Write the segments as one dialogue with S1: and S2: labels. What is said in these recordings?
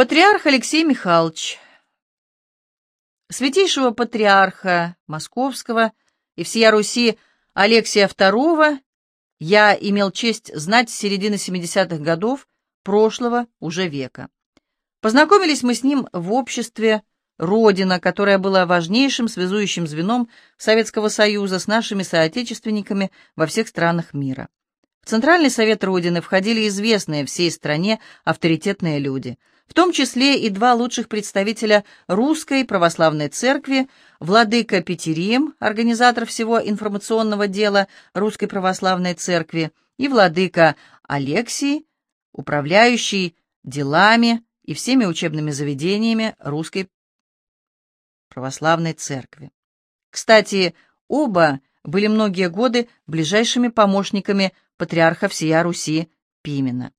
S1: Патриарх Алексей Михайлович, святейшего патриарха Московского и всея Руси Алексия II я имел честь знать с середины 70-х годов прошлого уже века. Познакомились мы с ним в обществе Родина, которая была важнейшим связующим звеном Советского Союза с нашими соотечественниками во всех странах мира. В Центральный Совет Родины входили известные всей стране авторитетные люди, в том числе и два лучших представителя Русской Православной Церкви, владыка Петерим, организатор всего информационного дела Русской Православной Церкви, и владыка Алексий, управляющий делами и всеми учебными заведениями Русской Православной Церкви. Кстати, оба были многие годы ближайшими помощниками патриарха всея Руси Пимена.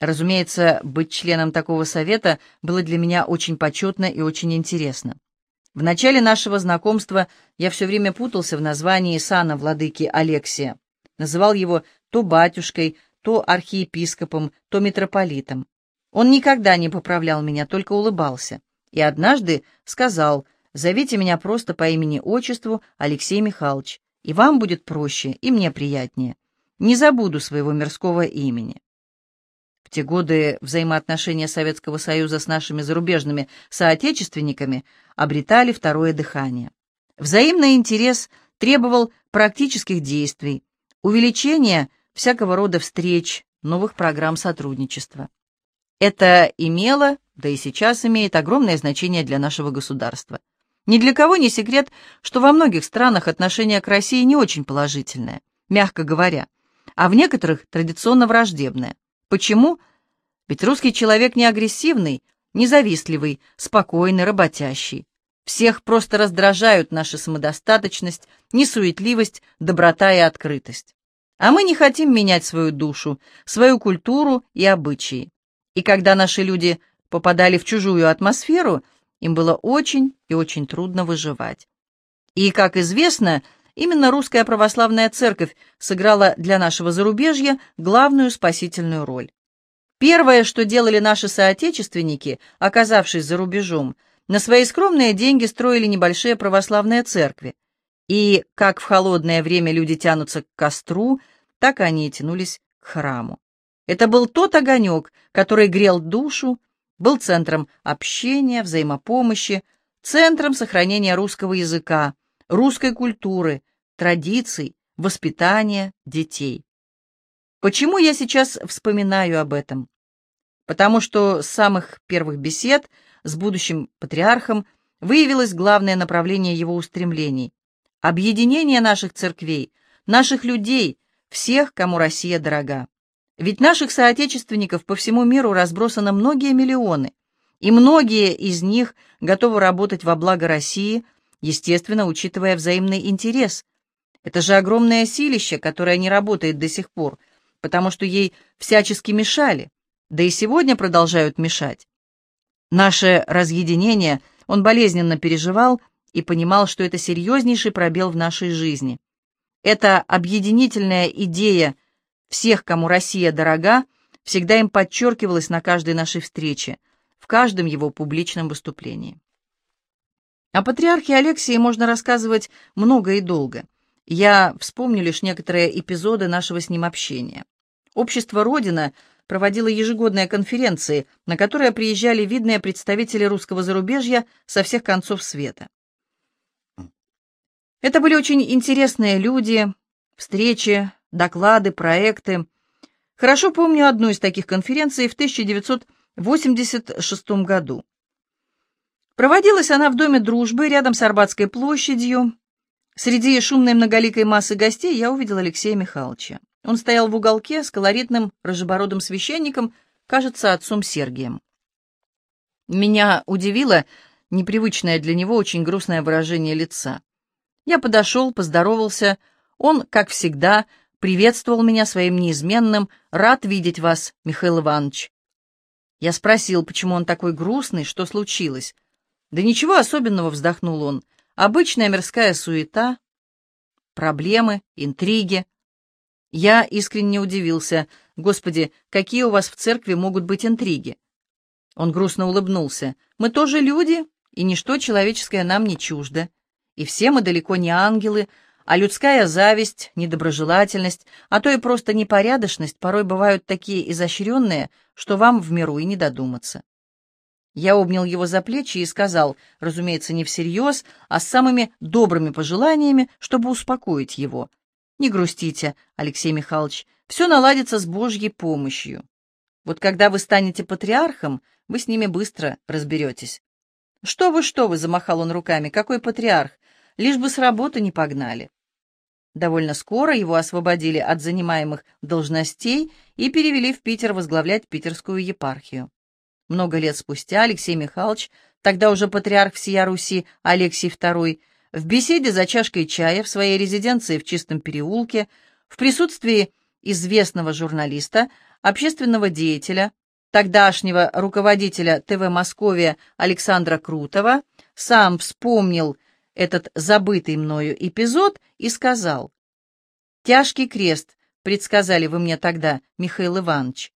S1: Разумеется, быть членом такого совета было для меня очень почетно и очень интересно. В начале нашего знакомства я все время путался в названии сана владыки Алексия. Называл его то батюшкой, то архиепископом, то митрополитом. Он никогда не поправлял меня, только улыбался. И однажды сказал, зовите меня просто по имени-отчеству Алексей Михайлович, и вам будет проще, и мне приятнее. Не забуду своего мирского имени. Те годы взаимоотношения Советского Союза с нашими зарубежными соотечественниками обретали второе дыхание. Взаимный интерес требовал практических действий, увеличения всякого рода встреч, новых программ сотрудничества. Это имело, да и сейчас имеет огромное значение для нашего государства. Ни для кого не секрет, что во многих странах отношение к России не очень положительное, мягко говоря, а в некоторых традиционно враждебное. Почему? Ведь русский человек не агрессивный, не завистливый, спокойный, работящий. Всех просто раздражают наша самодостаточность, несуетливость, доброта и открытость. А мы не хотим менять свою душу, свою культуру и обычаи. И когда наши люди попадали в чужую атмосферу, им было очень и очень трудно выживать. И, как известно, именно русская православная церковь сыграла для нашего зарубежья главную спасительную роль. Первое, что делали наши соотечественники, оказавшись за рубежом, на свои скромные деньги строили небольшие православные церкви. И как в холодное время люди тянутся к костру, так они и тянулись к храму. Это был тот огонек, который грел душу, был центром общения, взаимопомощи, центром сохранения русского языка, русской культуры, традиций, воспитания детей. Почему я сейчас вспоминаю об этом? Потому что с самых первых бесед с будущим патриархом выявилось главное направление его устремлений — объединение наших церквей, наших людей, всех, кому Россия дорога. Ведь наших соотечественников по всему миру разбросано многие миллионы, и многие из них готовы работать во благо России, естественно, учитывая взаимный интерес. Это же огромное силище, которое не работает до сих пор — потому что ей всячески мешали, да и сегодня продолжают мешать. Наше разъединение он болезненно переживал и понимал, что это серьезнейший пробел в нашей жизни. Эта объединительная идея всех, кому Россия дорога, всегда им подчеркивалась на каждой нашей встрече, в каждом его публичном выступлении. О патриархе Алексии можно рассказывать много и долго. Я вспомню лишь некоторые эпизоды нашего с ним общения. Общество «Родина» проводило ежегодные конференции, на которые приезжали видные представители русского зарубежья со всех концов света. Это были очень интересные люди, встречи, доклады, проекты. Хорошо помню одну из таких конференций в 1986 году. Проводилась она в Доме дружбы рядом с Арбатской площадью, Среди шумной многоликой массы гостей я увидел Алексея Михайловича. Он стоял в уголке с колоритным рыжебородым священником, кажется, отцом Сергием. Меня удивило непривычное для него очень грустное выражение лица. Я подошел, поздоровался. Он, как всегда, приветствовал меня своим неизменным «Рад видеть вас, Михаил Иванович». Я спросил, почему он такой грустный, что случилось. «Да ничего особенного», — вздохнул он. Обычная мирская суета, проблемы, интриги. Я искренне удивился. Господи, какие у вас в церкви могут быть интриги? Он грустно улыбнулся. «Мы тоже люди, и ничто человеческое нам не чуждо. И все мы далеко не ангелы, а людская зависть, недоброжелательность, а то и просто непорядочность порой бывают такие изощренные, что вам в миру и не додуматься. Я обнял его за плечи и сказал, разумеется, не всерьез, а с самыми добрыми пожеланиями, чтобы успокоить его. «Не грустите, Алексей Михайлович, все наладится с Божьей помощью. Вот когда вы станете патриархом, вы с ними быстро разберетесь». «Что вы, что вы!» — замахал он руками. «Какой патриарх? Лишь бы с работы не погнали». Довольно скоро его освободили от занимаемых должностей и перевели в Питер возглавлять питерскую епархию. Много лет спустя Алексей Михайлович, тогда уже патриарх всея Руси Алексий II, в беседе за чашкой чая в своей резиденции в Чистом переулке, в присутствии известного журналиста, общественного деятеля, тогдашнего руководителя ТВ Московия Александра Крутова, сам вспомнил этот забытый мною эпизод и сказал, «Тяжкий крест», — предсказали вы мне тогда, Михаил Иванович.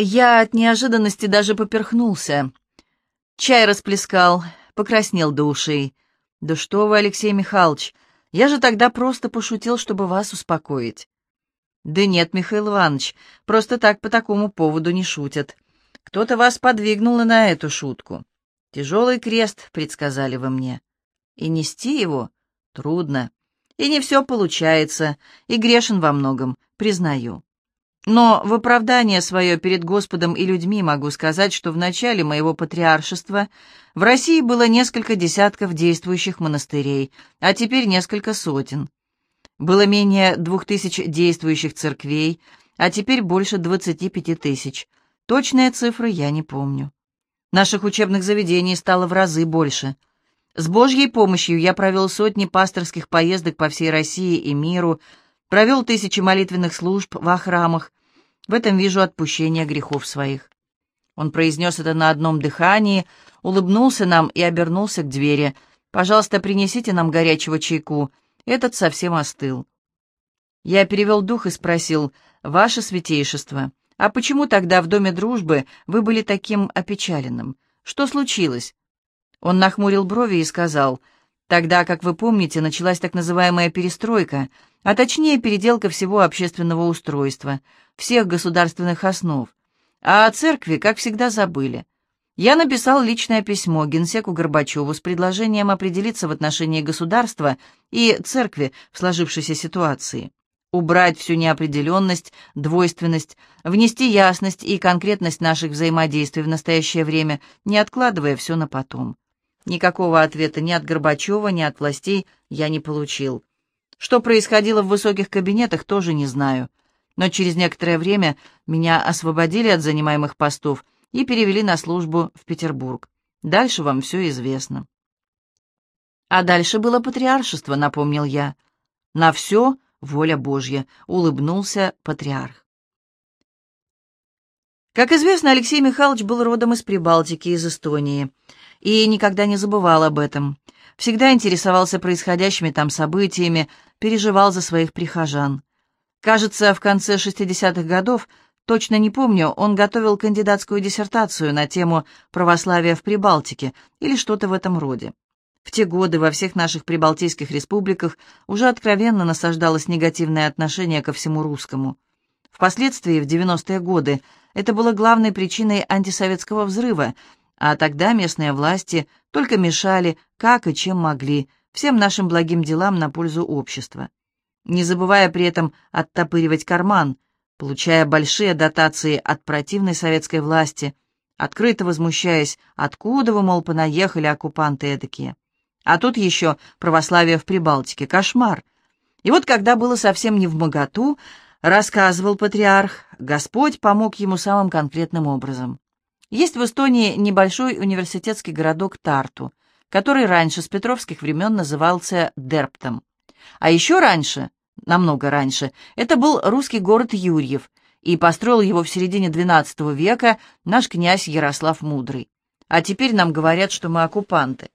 S1: Я от неожиданности даже поперхнулся. Чай расплескал, покраснел до ушей. «Да что вы, Алексей Михайлович, я же тогда просто пошутил, чтобы вас успокоить». «Да нет, Михаил Иванович, просто так по такому поводу не шутят. Кто-то вас подвигнул на эту шутку. Тяжелый крест, предсказали вы мне. И нести его трудно. И не все получается, и грешен во многом, признаю. Но в оправдание свое перед Господом и людьми могу сказать, что в начале моего патриаршества в России было несколько десятков действующих монастырей, а теперь несколько сотен. Было менее двух тысяч действующих церквей, а теперь больше двадцати пяти тысяч. Точные цифры я не помню. Наших учебных заведений стало в разы больше. С Божьей помощью я провел сотни пасторских поездок по всей России и миру, провел тысячи молитвенных служб во храмах. В этом вижу отпущение грехов своих. Он произнес это на одном дыхании, улыбнулся нам и обернулся к двери. «Пожалуйста, принесите нам горячего чайку. Этот совсем остыл». Я перевел дух и спросил, «Ваше святейшество, «А почему тогда в Доме дружбы вы были таким опечаленным? Что случилось?» Он нахмурил брови и сказал, «Тогда, как вы помните, началась так называемая перестройка, а точнее переделка всего общественного устройства, всех государственных основ. А о церкви, как всегда, забыли. Я написал личное письмо генсеку Горбачеву с предложением определиться в отношении государства и церкви в сложившейся ситуации убрать всю неопределенность, двойственность, внести ясность и конкретность наших взаимодействий в настоящее время, не откладывая все на потом. Никакого ответа ни от Горбачева, ни от властей я не получил. Что происходило в высоких кабинетах, тоже не знаю. Но через некоторое время меня освободили от занимаемых постов и перевели на службу в Петербург. Дальше вам все известно. А дальше было патриаршество, напомнил я. На все воля Божья», — улыбнулся патриарх. Как известно, Алексей Михайлович был родом из Прибалтики, из Эстонии, и никогда не забывал об этом. Всегда интересовался происходящими там событиями, переживал за своих прихожан. Кажется, в конце 60-х годов, точно не помню, он готовил кандидатскую диссертацию на тему православия в Прибалтике или что-то в этом роде. В те годы во всех наших прибалтийских республиках уже откровенно насаждалось негативное отношение ко всему русскому. Впоследствии, в 90-е годы, это было главной причиной антисоветского взрыва, а тогда местные власти только мешали, как и чем могли, всем нашим благим делам на пользу общества. Не забывая при этом оттопыривать карман, получая большие дотации от противной советской власти, открыто возмущаясь, откуда вы, мол, понаехали оккупанты эдакие. А тут еще православие в Прибалтике. Кошмар. И вот когда было совсем не в моготу, рассказывал патриарх, Господь помог ему самым конкретным образом. Есть в Эстонии небольшой университетский городок Тарту, который раньше с петровских времен назывался Дерптом. А еще раньше, намного раньше, это был русский город Юрьев, и построил его в середине XII века наш князь Ярослав Мудрый. А теперь нам говорят, что мы оккупанты.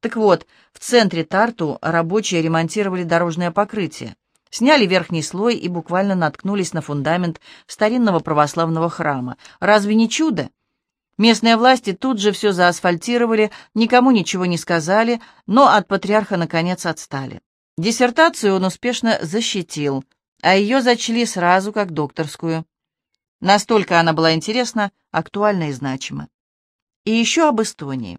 S1: Так вот, в центре Тарту рабочие ремонтировали дорожное покрытие, сняли верхний слой и буквально наткнулись на фундамент старинного православного храма. Разве не чудо? Местные власти тут же все заасфальтировали, никому ничего не сказали, но от патриарха наконец отстали. Диссертацию он успешно защитил, а ее зачли сразу как докторскую. Настолько она была интересна, актуальна и значима. И еще об Эстонии.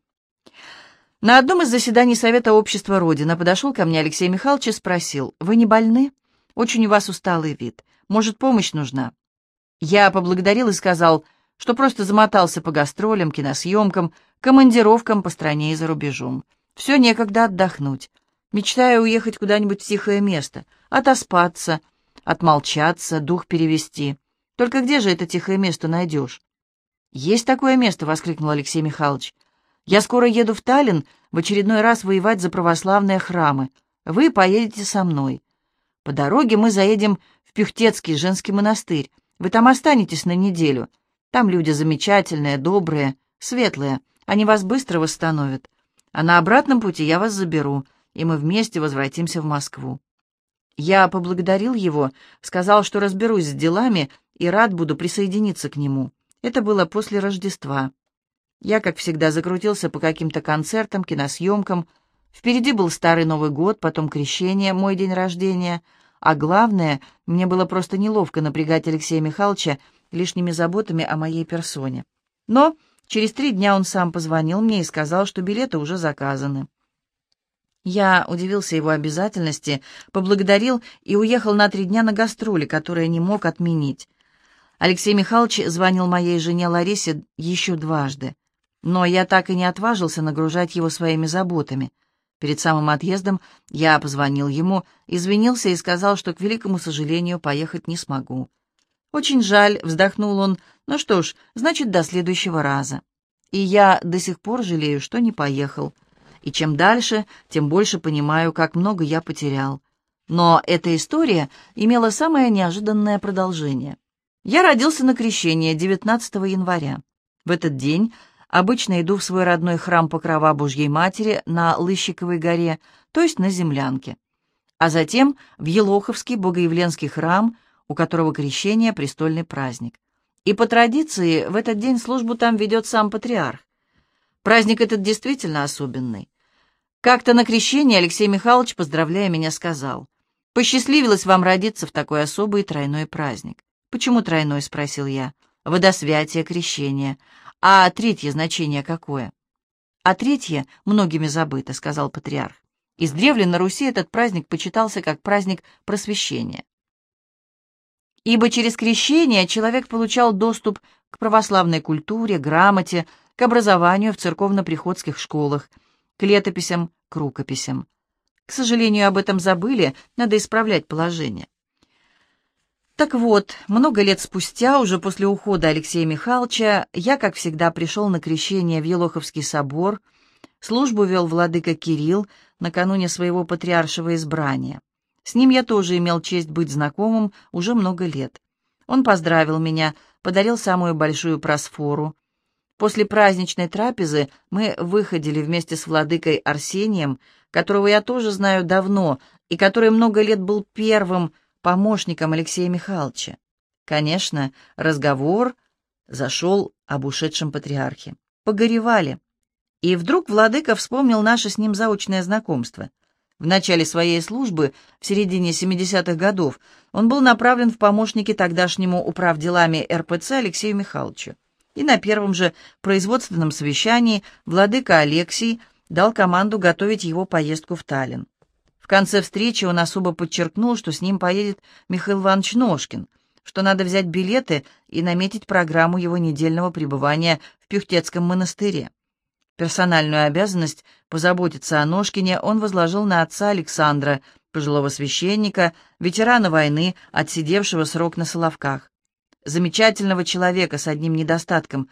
S1: На одном из заседаний Совета общества Родина подошел ко мне Алексей Михайлович и спросил, «Вы не больны? Очень у вас усталый вид. Может, помощь нужна?» Я поблагодарил и сказал, что просто замотался по гастролям, киносъемкам, командировкам по стране и за рубежом. Все некогда отдохнуть. Мечтаю уехать куда-нибудь в тихое место, отоспаться, отмолчаться, дух перевести. Только где же это тихое место найдешь? «Есть такое место!» — воскликнул Алексей Михайлович. Я скоро еду в Таллин в очередной раз воевать за православные храмы. Вы поедете со мной. По дороге мы заедем в Пюхтецкий женский монастырь. Вы там останетесь на неделю. Там люди замечательные, добрые, светлые. Они вас быстро восстановят. А на обратном пути я вас заберу, и мы вместе возвратимся в Москву. Я поблагодарил его, сказал, что разберусь с делами и рад буду присоединиться к нему. Это было после Рождества. Я, как всегда, закрутился по каким-то концертам, киносъемкам. Впереди был Старый Новый год, потом Крещение, мой день рождения. А главное, мне было просто неловко напрягать Алексея Михайловича лишними заботами о моей персоне. Но через три дня он сам позвонил мне и сказал, что билеты уже заказаны. Я удивился его обязательности, поблагодарил и уехал на три дня на гастроли, которые не мог отменить. Алексей Михайлович звонил моей жене Ларисе еще дважды. Но я так и не отважился нагружать его своими заботами. Перед самым отъездом я позвонил ему, извинился и сказал, что, к великому сожалению, поехать не смогу. «Очень жаль», — вздохнул он, — «ну что ж, значит, до следующего раза». И я до сих пор жалею, что не поехал. И чем дальше, тем больше понимаю, как много я потерял. Но эта история имела самое неожиданное продолжение. Я родился на крещение 19 января. В этот день Обычно иду в свой родной храм Покрова Божьей Матери на Лыщиковой горе, то есть на землянке. А затем в Елоховский Богоявленский храм, у которого крещение – престольный праздник. И по традиции в этот день службу там ведет сам патриарх. Праздник этот действительно особенный. Как-то на крещение Алексей Михайлович, поздравляя меня, сказал, «Посчастливилось вам родиться в такой особый тройной праздник». «Почему тройной?» — спросил я. «Водосвятие, крещение. А третье значение какое? А третье многими забыто, сказал патриарх. Издревле на Руси этот праздник почитался как праздник просвещения. Ибо через крещение человек получал доступ к православной культуре, грамоте, к образованию в церковно-приходских школах, к летописям, к рукописям. К сожалению, об этом забыли, надо исправлять положение. Так вот, много лет спустя, уже после ухода Алексея Михайловича, я, как всегда, пришел на крещение в Елоховский собор, службу вел владыка Кирилл накануне своего патриаршего избрания. С ним я тоже имел честь быть знакомым уже много лет. Он поздравил меня, подарил самую большую просфору. После праздничной трапезы мы выходили вместе с владыкой Арсением, которого я тоже знаю давно и который много лет был первым помощником Алексея Михайловича. Конечно, разговор зашел об ушедшем патриархе. Погоревали. И вдруг владыка вспомнил наше с ним заочное знакомство. В начале своей службы, в середине 70-х годов, он был направлен в помощники тогдашнему управделами РПЦ Алексею Михайловичу. И на первом же производственном совещании владыка Алексий дал команду готовить его поездку в Таллин конце встречи он особо подчеркнул, что с ним поедет Михаил Иванович Ножкин, что надо взять билеты и наметить программу его недельного пребывания в Пюхтецком монастыре. Персональную обязанность позаботиться о Ножкине он возложил на отца Александра, пожилого священника, ветерана войны, отсидевшего срок на Соловках. Замечательного человека с одним недостатком.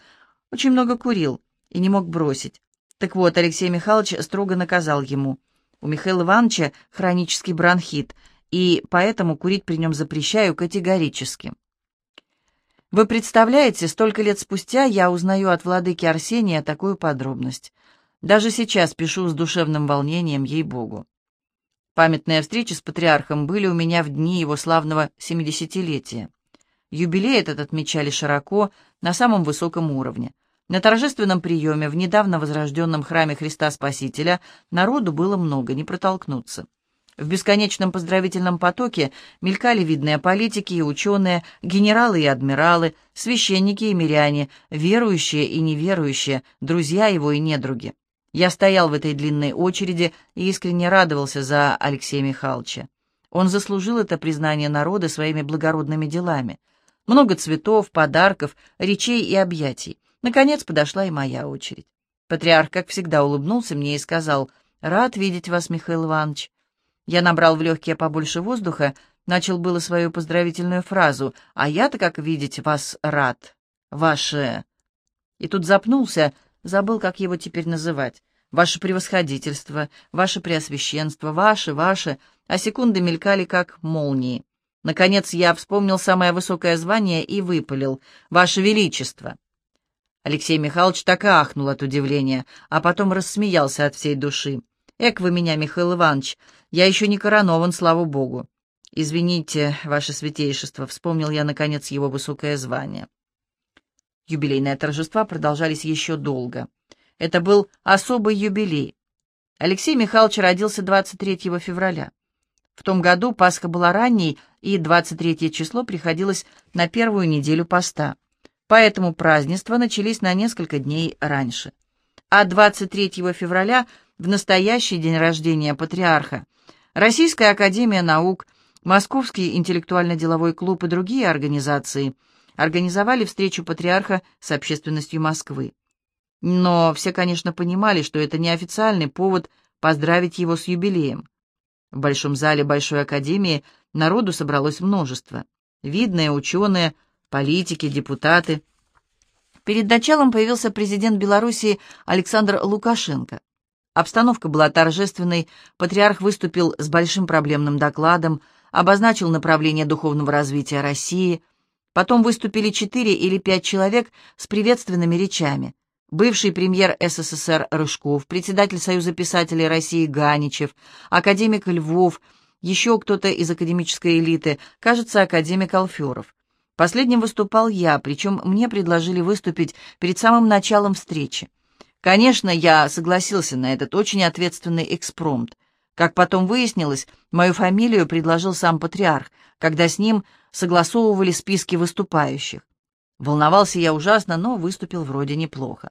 S1: Очень много курил и не мог бросить. Так вот, Алексей Михайлович строго наказал ему. У Михаила Ивановича хронический бронхит, и поэтому курить при нем запрещаю категорически. Вы представляете, столько лет спустя я узнаю от владыки Арсения такую подробность. Даже сейчас пишу с душевным волнением, ей-богу. Памятные встречи с патриархом были у меня в дни его славного семидесятилетия. Юбилей этот отмечали широко, на самом высоком уровне. На торжественном приеме в недавно возрожденном храме Христа Спасителя народу было много, не протолкнуться. В бесконечном поздравительном потоке мелькали видные политики и ученые, генералы и адмиралы, священники и миряне, верующие и неверующие, друзья его и недруги. Я стоял в этой длинной очереди и искренне радовался за Алексея Михайловича. Он заслужил это признание народа своими благородными делами. Много цветов, подарков, речей и объятий. Наконец подошла и моя очередь. Патриарх, как всегда, улыбнулся мне и сказал, «Рад видеть вас, Михаил Иванович. Я набрал в легкие побольше воздуха, начал было свою поздравительную фразу, а я-то, как видеть, вас рад. Ваше... И тут запнулся, забыл, как его теперь называть. Ваше превосходительство, ваше преосвященство, ваше, ваше, а секунды мелькали, как молнии. Наконец я вспомнил самое высокое звание и выпалил «Ваше Величество!». Алексей Михайлович так и ахнул от удивления, а потом рассмеялся от всей души. «Эк вы меня, Михаил Иванович, я еще не коронован, слава богу. Извините, ваше святейшество, вспомнил я, наконец, его высокое звание. Юбилейные торжества продолжались еще долго. Это был особый юбилей. Алексей Михайлович родился 23 февраля. В том году Пасха была ранней, и 23 число приходилось на первую неделю поста. Поэтому празднества начались на несколько дней раньше. А 23 февраля, в настоящий день рождения патриарха, Российская академия наук, Московский интеллектуально-деловой клуб и другие организации организовали встречу патриарха с общественностью Москвы. Но все, конечно, понимали, что это неофициальный повод поздравить его с юбилеем. В Большом зале Большой Академии народу собралось множество. Видные ученые, политики, депутаты. Перед началом появился президент Белоруссии Александр Лукашенко. Обстановка была торжественной, патриарх выступил с большим проблемным докладом, обозначил направление духовного развития России. Потом выступили четыре или пять человек с приветственными речами. Бывший премьер СССР Рыжков, председатель Союза писателей России Ганичев, академик Львов, еще кто-то из академической элиты, кажется, академик Алферов. Последним выступал я, причем мне предложили выступить перед самым началом встречи. Конечно, я согласился на этот очень ответственный экспромт. Как потом выяснилось, мою фамилию предложил сам патриарх, когда с ним согласовывали списки выступающих. Волновался я ужасно, но выступил вроде неплохо.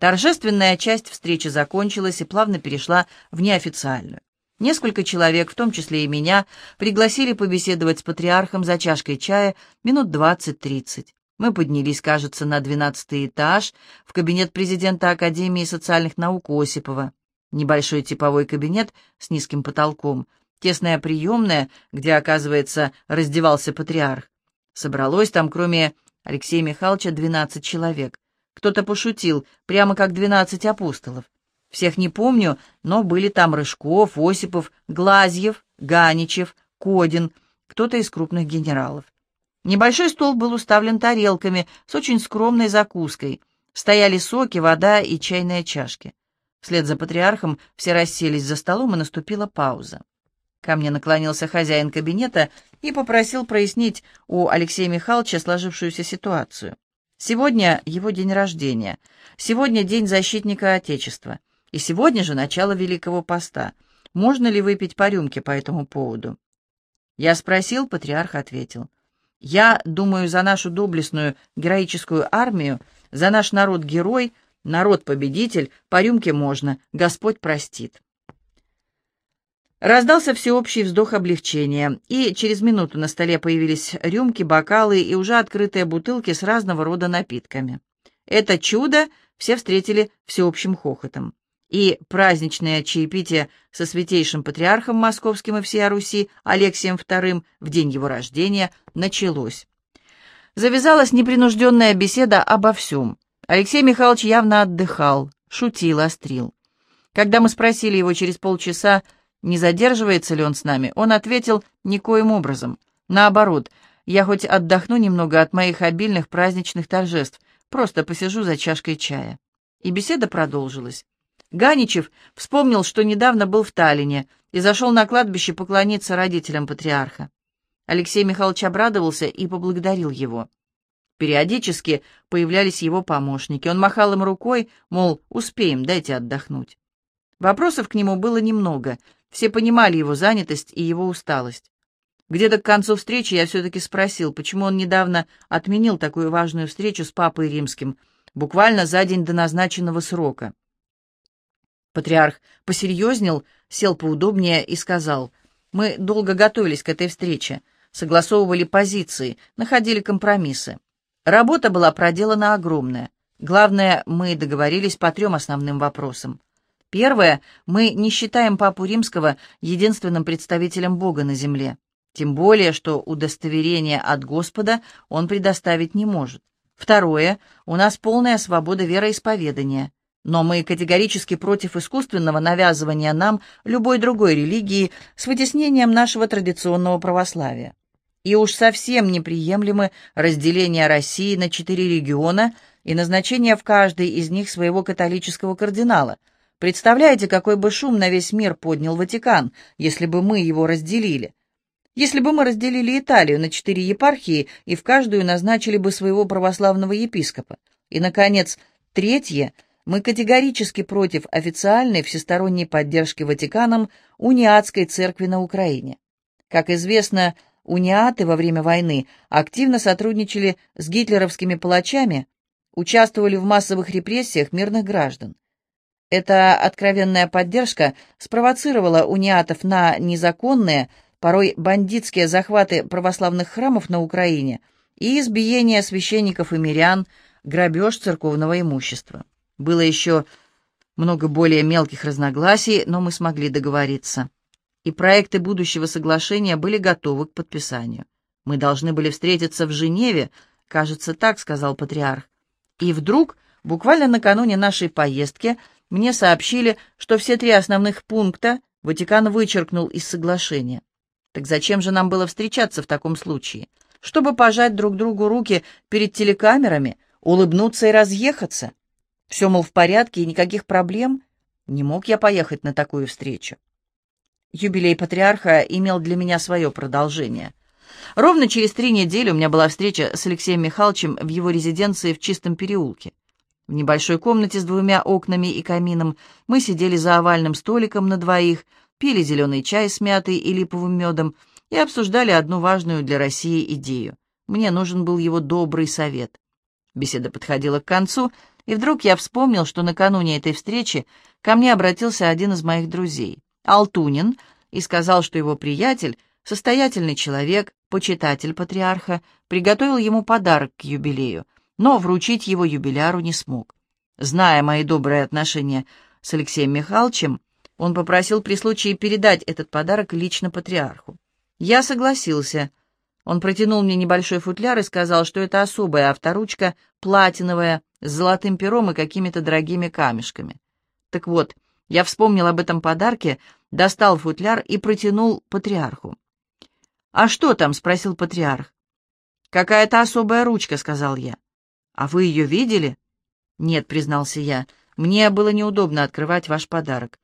S1: Торжественная часть встречи закончилась и плавно перешла в неофициальную. Несколько человек, в том числе и меня, пригласили побеседовать с патриархом за чашкой чая минут двадцать-тридцать. Мы поднялись, кажется, на двенадцатый этаж, в кабинет президента Академии социальных наук Осипова. Небольшой типовой кабинет с низким потолком, тесная приемная, где, оказывается, раздевался патриарх. Собралось там, кроме Алексея Михайловича, двенадцать человек. Кто-то пошутил, прямо как двенадцать апостолов. Всех не помню, но были там Рыжков, Осипов, Глазьев, Ганичев, Кодин, кто-то из крупных генералов. Небольшой стол был уставлен тарелками с очень скромной закуской. Стояли соки, вода и чайные чашки. Вслед за патриархом все расселись за столом, и наступила пауза. Ко мне наклонился хозяин кабинета и попросил прояснить у Алексея Михайловича сложившуюся ситуацию. Сегодня его день рождения, сегодня день защитника Отечества, и сегодня же начало Великого Поста. Можно ли выпить по рюмке по этому поводу? Я спросил, патриарх ответил. Я думаю за нашу доблестную героическую армию, за наш народ-герой, народ-победитель, по рюмке можно, Господь простит. Раздался всеобщий вздох облегчения, и через минуту на столе появились рюмки, бокалы и уже открытые бутылки с разного рода напитками. Это чудо все встретили всеобщим хохотом и праздничное чаепитие со святейшим патриархом московским и всея Руси Алексием II в день его рождения началось. Завязалась непринужденная беседа обо всем. Алексей Михайлович явно отдыхал, шутил, острил. Когда мы спросили его через полчаса, не задерживается ли он с нами, он ответил никоим образом. Наоборот, я хоть отдохну немного от моих обильных праздничных торжеств, просто посижу за чашкой чая. И беседа продолжилась. Ганичев вспомнил, что недавно был в Таллине и зашел на кладбище поклониться родителям патриарха. Алексей Михайлович обрадовался и поблагодарил его. Периодически появлялись его помощники. Он махал им рукой, мол, успеем, дайте отдохнуть. Вопросов к нему было немного. Все понимали его занятость и его усталость. Где-то к концу встречи я все-таки спросил, почему он недавно отменил такую важную встречу с папой римским, буквально за день до назначенного срока. Патриарх посерьезнел, сел поудобнее и сказал, «Мы долго готовились к этой встрече, согласовывали позиции, находили компромиссы. Работа была проделана огромная. Главное, мы договорились по трем основным вопросам. Первое, мы не считаем Папу Римского единственным представителем Бога на земле. Тем более, что удостоверение от Господа он предоставить не может. Второе, у нас полная свобода вероисповедания. Но мы категорически против искусственного навязывания нам любой другой религии с вытеснением нашего традиционного православия. И уж совсем неприемлемы разделение России на четыре региона и назначение в каждой из них своего католического кардинала. Представляете, какой бы шум на весь мир поднял Ватикан, если бы мы его разделили? Если бы мы разделили Италию на четыре епархии и в каждую назначили бы своего православного епископа. И, наконец, третье, мы категорически против официальной всесторонней поддержки Ватиканом униатской церкви на Украине. Как известно, униаты во время войны активно сотрудничали с гитлеровскими палачами, участвовали в массовых репрессиях мирных граждан. Эта откровенная поддержка спровоцировала униатов на незаконные, порой бандитские захваты православных храмов на Украине и избиение священников и мирян, грабеж церковного имущества. Было еще много более мелких разногласий, но мы смогли договориться и проекты будущего соглашения были готовы к подписанию. Мы должны были встретиться в Женеве, кажется, так сказал патриарх. И вдруг, буквально накануне нашей поездки, мне сообщили, что все три основных пункта Ватикан вычеркнул из соглашения. Так зачем же нам было встречаться в таком случае? Чтобы пожать друг другу руки перед телекамерами, улыбнуться и разъехаться? Все, мол, в порядке и никаких проблем? Не мог я поехать на такую встречу. Юбилей патриарха имел для меня свое продолжение. Ровно через три недели у меня была встреча с Алексеем Михайловичем в его резиденции в Чистом переулке. В небольшой комнате с двумя окнами и камином мы сидели за овальным столиком на двоих, пили зеленый чай с мятой и липовым медом и обсуждали одну важную для России идею. Мне нужен был его добрый совет. Беседа подходила к концу, и вдруг я вспомнил, что накануне этой встречи ко мне обратился один из моих друзей. Алтунин и сказал, что его приятель, состоятельный человек, почитатель патриарха, приготовил ему подарок к юбилею, но вручить его юбиляру не смог. Зная мои добрые отношения с Алексеем Михайловичем, он попросил при случае передать этот подарок лично патриарху. Я согласился. Он протянул мне небольшой футляр и сказал, что это особая авторучка, платиновая, с золотым пером и какими-то дорогими камешками. Так вот, я вспомнил об этом подарке, достал футляр и протянул патриарху. «А что там?» — спросил патриарх. «Какая-то особая ручка», — сказал я. «А вы ее видели?» «Нет», — признался я, — «мне было неудобно открывать ваш подарок».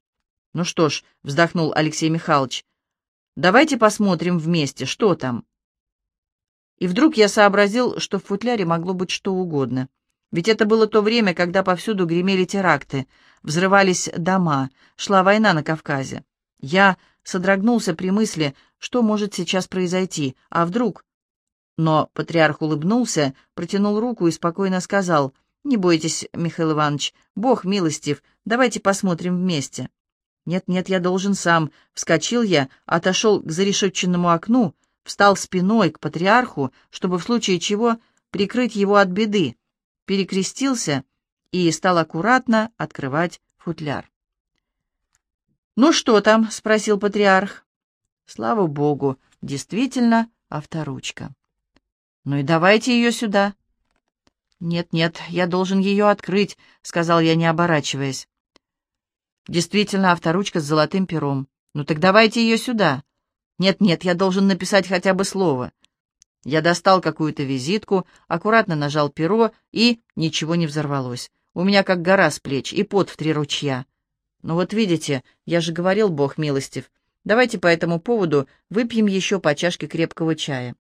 S1: «Ну что ж», — вздохнул Алексей Михайлович, — «давайте посмотрим вместе, что там». И вдруг я сообразил, что в футляре могло быть что угодно. Ведь это было то время, когда повсюду гремели теракты, взрывались дома, шла война на Кавказе. Я содрогнулся при мысли, что может сейчас произойти, а вдруг... Но патриарх улыбнулся, протянул руку и спокойно сказал, «Не бойтесь, Михаил Иванович, Бог милостив, давайте посмотрим вместе». «Нет-нет, я должен сам». Вскочил я, отошел к зарешетченному окну, встал спиной к патриарху, чтобы в случае чего прикрыть его от беды перекрестился и стал аккуратно открывать футляр. «Ну что там?» — спросил патриарх. «Слава Богу, действительно авторучка». «Ну и давайте ее сюда». «Нет-нет, я должен ее открыть», — сказал я, не оборачиваясь. «Действительно авторучка с золотым пером. Ну так давайте ее сюда». «Нет-нет, я должен написать хотя бы слово». Я достал какую-то визитку, аккуратно нажал перо, и ничего не взорвалось. У меня как гора с плеч и пот в три ручья. Ну вот видите, я же говорил, Бог милостив. Давайте по этому поводу выпьем еще по чашке крепкого чая.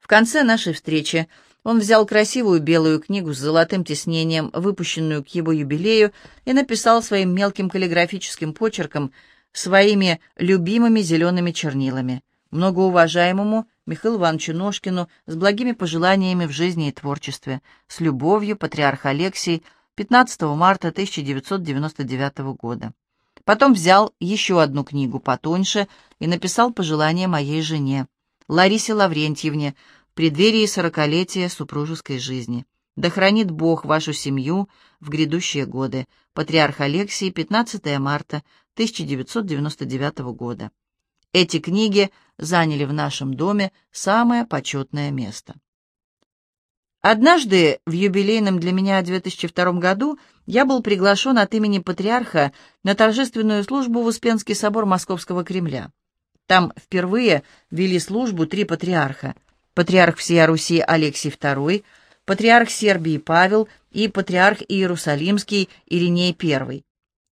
S1: В конце нашей встречи он взял красивую белую книгу с золотым тиснением, выпущенную к его юбилею, и написал своим мелким каллиграфическим почерком своими любимыми зелеными чернилами. Многоуважаемому Михаилу Ивановичу Ножкину с благими пожеланиями в жизни и творчестве. С любовью, патриарх Алексий, 15 марта 1999 года. Потом взял еще одну книгу потоньше и написал пожелание моей жене, Ларисе Лаврентьевне, в преддверии сорокалетия супружеской жизни. Да хранит Бог вашу семью в грядущие годы. Патриарх Алексий, 15 марта 1999 года. Эти книги заняли в нашем доме самое почетное место. Однажды в юбилейном для меня 2002 году я был приглашен от имени патриарха на торжественную службу в Успенский собор Московского Кремля. Там впервые вели службу три патриарха. Патриарх всея Руси Алексий II, патриарх Сербии Павел и патриарх Иерусалимский Ириней I.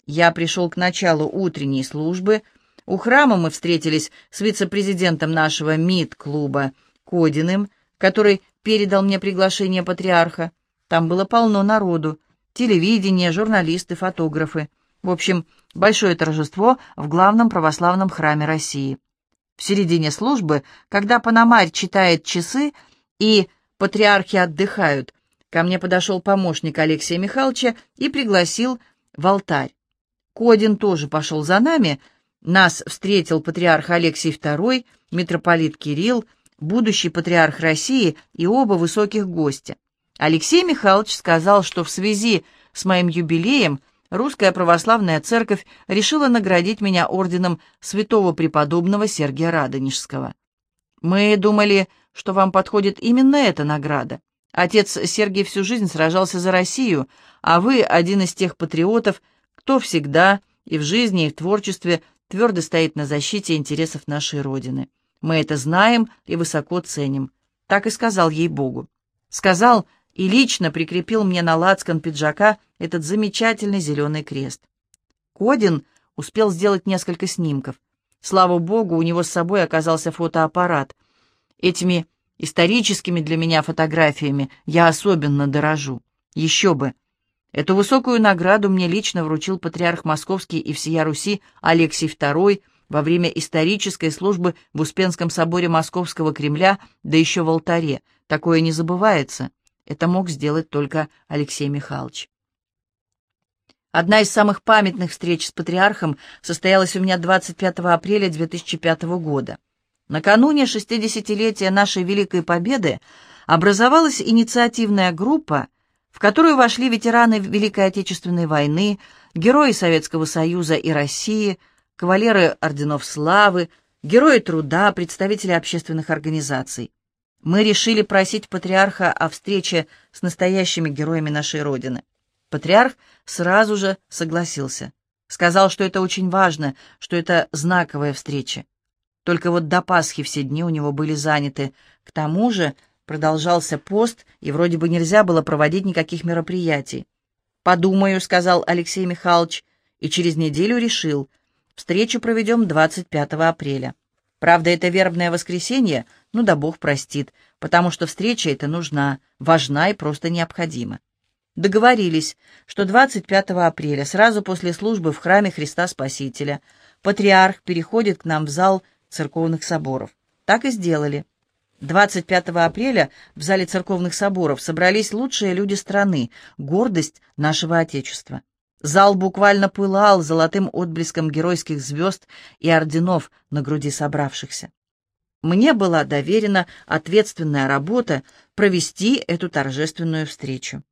S1: Я пришел к началу утренней службы. У храма мы встретились с вице-президентом нашего МИД-клуба Кодиным, который передал мне приглашение патриарха. Там было полно народу. Телевидение, журналисты, фотографы. В общем, большое торжество в главном православном храме России. В середине службы, когда Пономарь читает часы и патриархи отдыхают, ко мне подошел помощник Алексея Михайловича и пригласил в алтарь. Кодин тоже пошел за нами. Нас встретил патриарх Алексий II, митрополит Кирилл, будущий патриарх России и оба высоких гостя. Алексей Михайлович сказал, что в связи с моим юбилеем Русская Православная Церковь решила наградить меня орденом святого преподобного Сергия Радонежского. Мы думали, что вам подходит именно эта награда. Отец Сергий всю жизнь сражался за Россию, а вы один из тех патриотов, кто всегда и в жизни, и в творчестве твердо стоит на защите интересов нашей Родины. Мы это знаем и высоко ценим. Так и сказал ей Богу. Сказал и лично прикрепил мне на лацкан пиджака этот замечательный зеленый крест. Кодин успел сделать несколько снимков. Слава Богу, у него с собой оказался фотоаппарат. Этими историческими для меня фотографиями я особенно дорожу. Еще бы! Эту высокую награду мне лично вручил патриарх Московский и всея Руси Алексий II, во время исторической службы в Успенском соборе Московского Кремля, да еще в алтаре. Такое не забывается. Это мог сделать только Алексей Михайлович. Одна из самых памятных встреч с патриархом состоялась у меня 25 апреля 2005 года. Накануне 60-летия нашей Великой Победы образовалась инициативная группа, в которую вошли ветераны Великой Отечественной войны, герои Советского Союза и России, кавалеры орденов славы, герои труда, представители общественных организаций. Мы решили просить патриарха о встрече с настоящими героями нашей Родины. Патриарх сразу же согласился. Сказал, что это очень важно, что это знаковая встреча. Только вот до Пасхи все дни у него были заняты. К тому же продолжался пост, и вроде бы нельзя было проводить никаких мероприятий. «Подумаю», — сказал Алексей Михайлович, и через неделю решил, Встречу проведем 25 апреля. Правда, это вербное воскресенье, ну да бог простит, потому что встреча эта нужна, важна и просто необходима. Договорились, что 25 апреля, сразу после службы в храме Христа Спасителя, патриарх переходит к нам в зал церковных соборов. Так и сделали. 25 апреля в зале церковных соборов собрались лучшие люди страны, гордость нашего Отечества. Зал буквально пылал золотым отблеском геройских звезд и орденов на груди собравшихся. Мне была доверена ответственная работа провести эту торжественную встречу.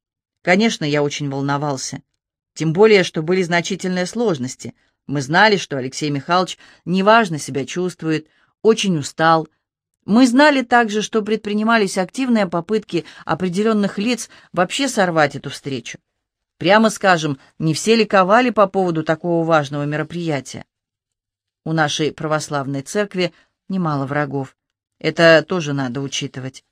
S1: Конечно, я очень волновался. Тем более, что были значительные сложности. Мы знали, что Алексей Михайлович неважно себя чувствует, очень устал. Мы знали также, что предпринимались активные попытки определенных лиц вообще сорвать эту встречу. Прямо скажем, не все ликовали по поводу такого важного мероприятия. У нашей православной церкви немало врагов. Это тоже надо учитывать.